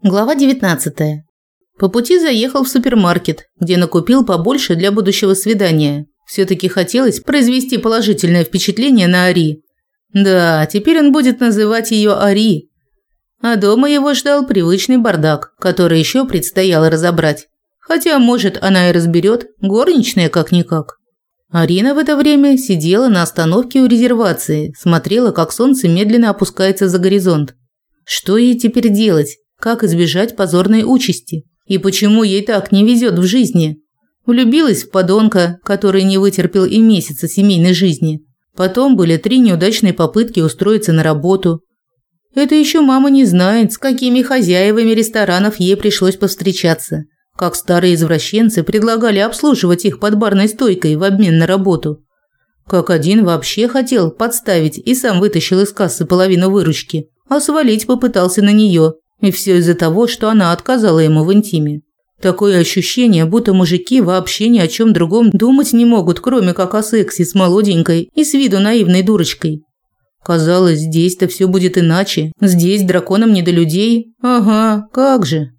Глава 19. По пути заехал в супермаркет, где накупил побольше для будущего свидания. все таки хотелось произвести положительное впечатление на Ари. Да, теперь он будет называть ее Ари. А дома его ждал привычный бардак, который еще предстояло разобрать. Хотя, может, она и разберет, горничная как-никак. Арина в это время сидела на остановке у резервации, смотрела, как солнце медленно опускается за горизонт. Что ей теперь делать? Как избежать позорной участи? И почему ей так не везет в жизни? Влюбилась в подонка, который не вытерпел и месяца семейной жизни. Потом были три неудачные попытки устроиться на работу. Это еще мама не знает, с какими хозяевами ресторанов ей пришлось повстречаться. Как старые извращенцы предлагали обслуживать их под барной стойкой в обмен на работу. Как один вообще хотел подставить и сам вытащил из кассы половину выручки, а свалить попытался на нее – и все из-за того, что она отказала ему в интиме. Такое ощущение, будто мужики вообще ни о чем другом думать не могут, кроме как о сексе с молоденькой и с виду наивной дурочкой. Казалось, здесь-то все будет иначе. Здесь драконам не до людей. Ага, как же.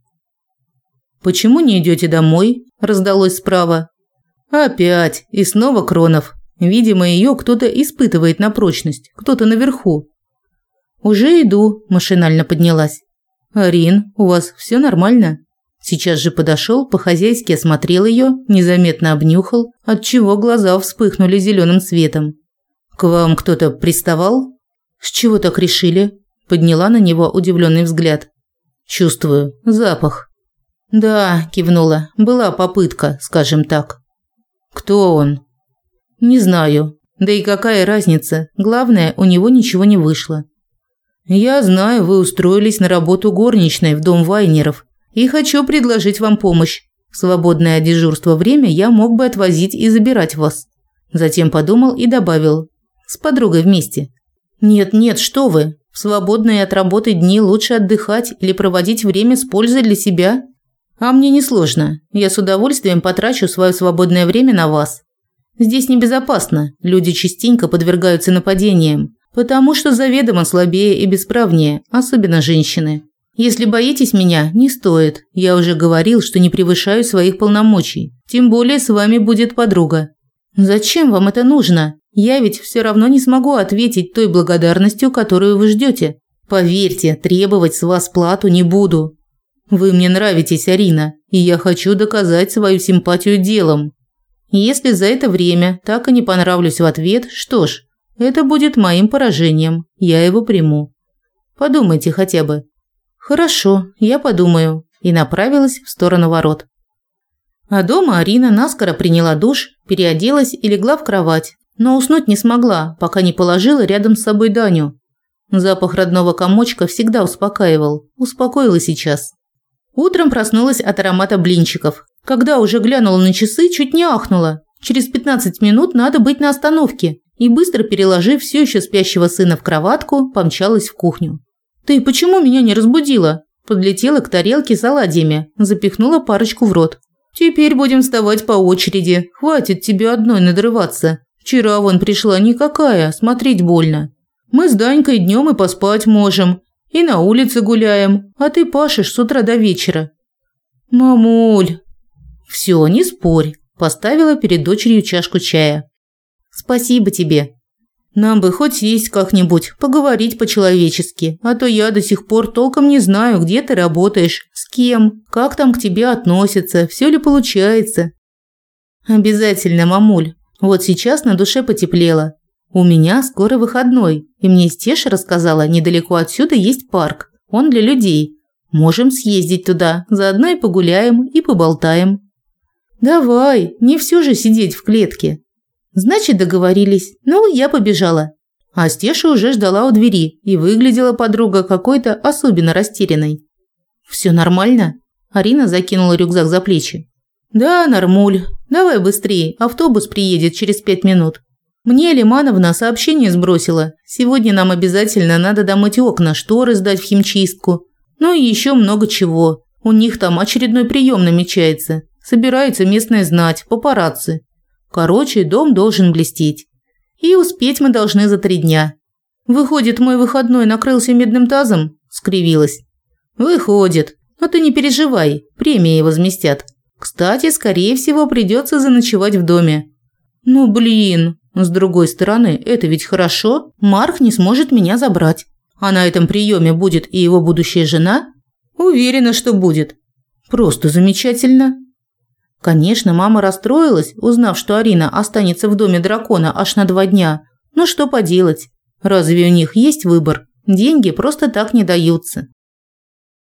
Почему не идете домой? раздалось справа. Опять и снова Кронов. Видимо, ее кто-то испытывает на прочность, кто-то наверху. Уже иду, машинально поднялась. «Арин, у вас все нормально?» Сейчас же подошел, по-хозяйски осмотрел ее, незаметно обнюхал, отчего глаза вспыхнули зеленым светом. «К вам кто-то приставал?» «С чего так решили?» Подняла на него удивленный взгляд. «Чувствую. Запах». «Да», – кивнула. «Была попытка, скажем так». «Кто он?» «Не знаю. Да и какая разница? Главное, у него ничего не вышло. Я знаю, вы устроились на работу горничной в дом Вайнеров и хочу предложить вам помощь. В свободное дежурства время я мог бы отвозить и забирать вас. Затем подумал и добавил: с подругой вместе. Нет, нет, что вы? В свободные от работы дни лучше отдыхать или проводить время с пользой для себя. А мне несложно. Я с удовольствием потрачу свое свободное время на вас. Здесь небезопасно. Люди частенько подвергаются нападениям. Потому что заведомо слабее и бесправнее, особенно женщины. Если боитесь меня, не стоит. Я уже говорил, что не превышаю своих полномочий. Тем более с вами будет подруга. Зачем вам это нужно? Я ведь все равно не смогу ответить той благодарностью, которую вы ждете. Поверьте, требовать с вас плату не буду. Вы мне нравитесь, Арина, и я хочу доказать свою симпатию делом. Если за это время так и не понравлюсь в ответ, что ж, это будет моим поражением. Я его приму. Подумайте хотя бы. Хорошо, я подумаю. И направилась в сторону ворот. А дома Арина наскоро приняла душ, переоделась и легла в кровать. Но уснуть не смогла, пока не положила рядом с собой Даню. Запах родного комочка всегда успокаивал. Успокоила сейчас. Утром проснулась от аромата блинчиков. Когда уже глянула на часы, чуть не ахнула. Через 15 минут надо быть на остановке и быстро переложив все еще спящего сына в кроватку, помчалась в кухню. «Ты почему меня не разбудила?» Подлетела к тарелке с оладьями, запихнула парочку в рот. «Теперь будем вставать по очереди. Хватит тебе одной надрываться. Вчера вон пришла никакая, смотреть больно. Мы с Данькой днем и поспать можем, и на улице гуляем, а ты пашешь с утра до вечера». «Мамуль!» «Все, не спорь», – поставила перед дочерью чашку чая. Спасибо тебе. Нам бы хоть есть как-нибудь, поговорить по-человечески, а то я до сих пор толком не знаю, где ты работаешь, с кем, как там к тебе относятся, все ли получается. Обязательно, мамуль. Вот сейчас на душе потеплело. У меня скоро выходной, и мне Стеша рассказала, недалеко отсюда есть парк. Он для людей. Можем съездить туда, заодно и погуляем, и поболтаем. Давай, не все же сидеть в клетке. Значит, договорились. Ну, я побежала. А Стеша уже ждала у двери, и выглядела подруга какой-то особенно растерянной. Все нормально? Арина закинула рюкзак за плечи. Да, нормуль. Давай быстрее, автобус приедет через пять минут. Мне Лимановна сообщение сбросила. Сегодня нам обязательно надо домыть окна, шторы сдать в химчистку. Ну и еще много чего. У них там очередной прием намечается. Собирается местная знать, папарацци. Короче, дом должен блестеть. И успеть мы должны за три дня. Выходит, мой выходной накрылся медным тазом? Скривилась. Выходит. Но ты не переживай, премии возместят. Кстати, скорее всего, придется заночевать в доме. Ну, блин. С другой стороны, это ведь хорошо. Марк не сможет меня забрать. А на этом приеме будет и его будущая жена? Уверена, что будет. Просто замечательно. Конечно, мама расстроилась, узнав, что Арина останется в доме дракона аж на два дня. Но что поделать? Разве у них есть выбор? Деньги просто так не даются.